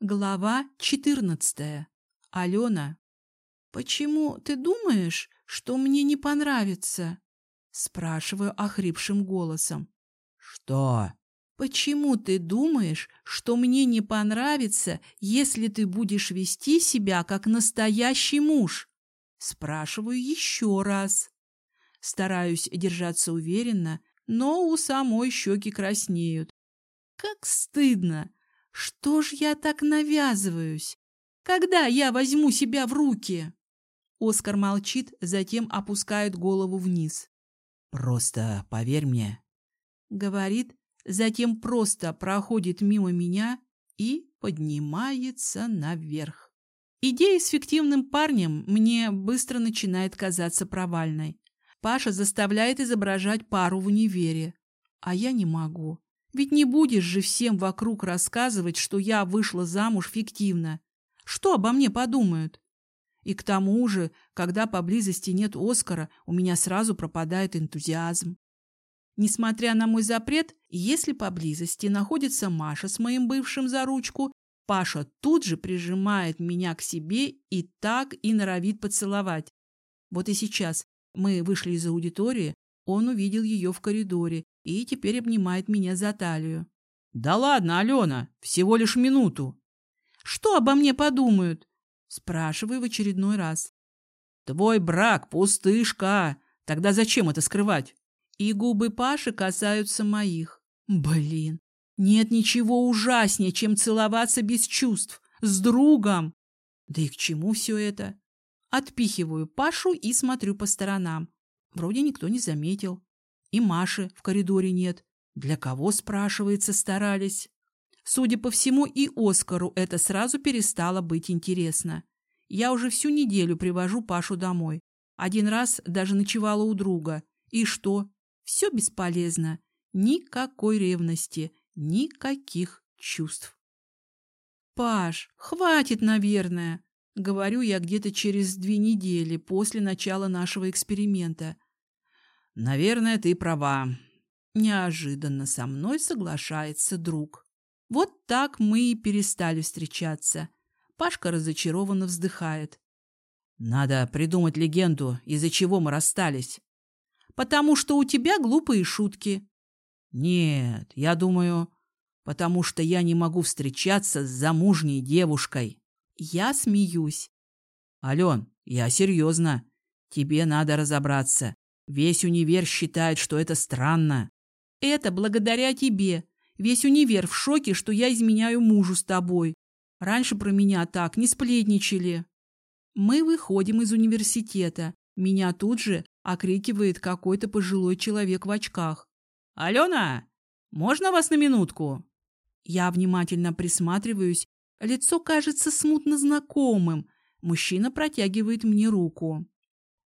Глава 14. Алена. «Почему ты думаешь, что мне не понравится?» Спрашиваю охрипшим голосом. «Что?» «Почему ты думаешь, что мне не понравится, если ты будешь вести себя как настоящий муж?» Спрашиваю еще раз. Стараюсь держаться уверенно, но у самой щеки краснеют. Как стыдно! Что ж я так навязываюсь? Когда я возьму себя в руки? Оскар молчит, затем опускает голову вниз. Просто поверь мне. Говорит, затем просто проходит мимо меня и поднимается наверх. Идея с фиктивным парнем мне быстро начинает казаться провальной. Паша заставляет изображать пару в универе, а я не могу. Ведь не будешь же всем вокруг рассказывать, что я вышла замуж фиктивно. Что обо мне подумают? И к тому же, когда поблизости нет Оскара, у меня сразу пропадает энтузиазм. Несмотря на мой запрет, если поблизости находится Маша с моим бывшим за ручку, Паша тут же прижимает меня к себе и так и норовит поцеловать. Вот и сейчас мы вышли из аудитории, он увидел ее в коридоре и теперь обнимает меня за талию. «Да ладно, Алена, всего лишь минуту». «Что обо мне подумают?» Спрашиваю в очередной раз. «Твой брак – пустышка. Тогда зачем это скрывать?» И губы Паши касаются моих. Блин, нет ничего ужаснее, чем целоваться без чувств, с другом. Да и к чему все это? Отпихиваю Пашу и смотрю по сторонам. Вроде никто не заметил. И Маши в коридоре нет. Для кого, спрашивается, старались? Судя по всему, и Оскару это сразу перестало быть интересно. Я уже всю неделю привожу Пашу домой. Один раз даже ночевала у друга. И что? Все бесполезно. Никакой ревности, никаких чувств. «Паш, хватит, наверное», — говорю я где-то через две недели после начала нашего эксперимента. «Наверное, ты права». Неожиданно со мной соглашается друг. Вот так мы и перестали встречаться. Пашка разочарованно вздыхает. «Надо придумать легенду, из-за чего мы расстались». «Потому что у тебя глупые шутки». «Нет, я думаю, потому что я не могу встречаться с замужней девушкой». Я смеюсь. «Ален, я серьезно. Тебе надо разобраться. Весь универ считает, что это странно. Это благодаря тебе. Весь универ в шоке, что я изменяю мужу с тобой. Раньше про меня так не сплетничали. Мы выходим из университета. Меня тут же окрикивает какой-то пожилой человек в очках. «Алена, можно вас на минутку?» Я внимательно присматриваюсь. Лицо кажется смутно знакомым. Мужчина протягивает мне руку.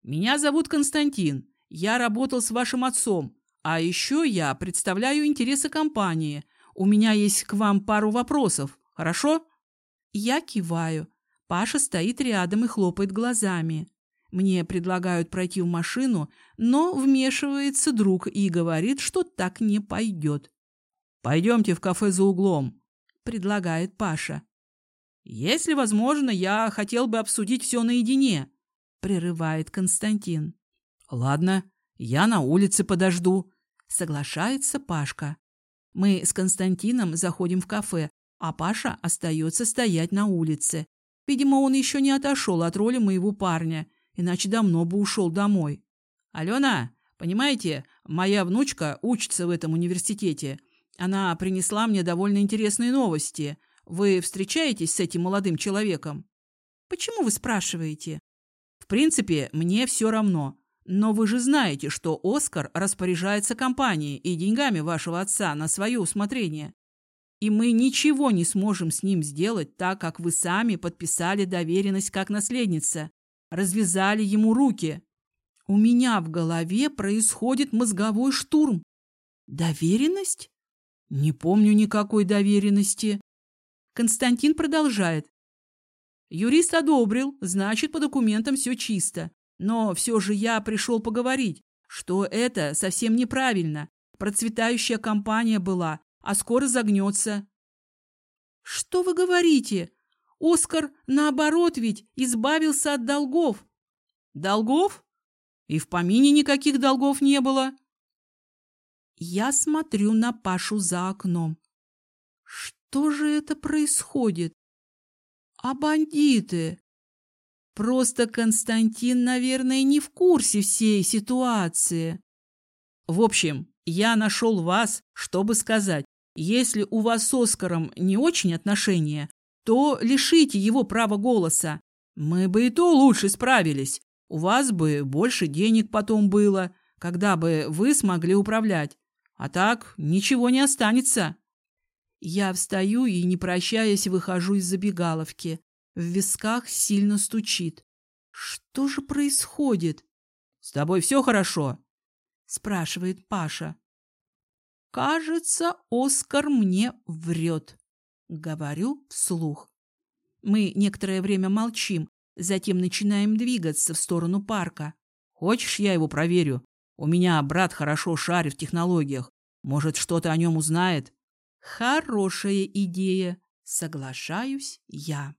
«Меня зовут Константин. Я работал с вашим отцом, а еще я представляю интересы компании. У меня есть к вам пару вопросов, хорошо?» Я киваю. Паша стоит рядом и хлопает глазами. Мне предлагают пройти в машину, но вмешивается друг и говорит, что так не пойдет. «Пойдемте в кафе за углом», — предлагает Паша. «Если возможно, я хотел бы обсудить все наедине», — прерывает Константин. «Ладно, я на улице подожду», — соглашается Пашка. Мы с Константином заходим в кафе, а Паша остается стоять на улице. Видимо, он еще не отошел от роли моего парня, иначе давно бы ушел домой. «Алена, понимаете, моя внучка учится в этом университете. Она принесла мне довольно интересные новости. Вы встречаетесь с этим молодым человеком?» «Почему вы спрашиваете?» «В принципе, мне все равно. Но вы же знаете, что Оскар распоряжается компанией и деньгами вашего отца на свое усмотрение. И мы ничего не сможем с ним сделать, так как вы сами подписали доверенность как наследница. Развязали ему руки. У меня в голове происходит мозговой штурм. Доверенность? Не помню никакой доверенности. Константин продолжает. Юрист одобрил, значит, по документам все чисто. Но все же я пришел поговорить, что это совсем неправильно. Процветающая компания была, а скоро загнется. Что вы говорите? Оскар, наоборот, ведь избавился от долгов. Долгов? И в помине никаких долгов не было. Я смотрю на Пашу за окном. Что же это происходит? А бандиты? Просто Константин, наверное, не в курсе всей ситуации. В общем, я нашел вас, чтобы сказать, если у вас с Оскаром не очень отношения, то лишите его права голоса. Мы бы и то лучше справились. У вас бы больше денег потом было, когда бы вы смогли управлять. А так ничего не останется. Я встаю и, не прощаясь, выхожу из забегаловки. В висках сильно стучит. Что же происходит? — С тобой все хорошо? — спрашивает Паша. — Кажется, Оскар мне врет. Говорю вслух. Мы некоторое время молчим, затем начинаем двигаться в сторону парка. Хочешь, я его проверю? У меня брат хорошо шарит в технологиях. Может, что-то о нем узнает? Хорошая идея. Соглашаюсь я.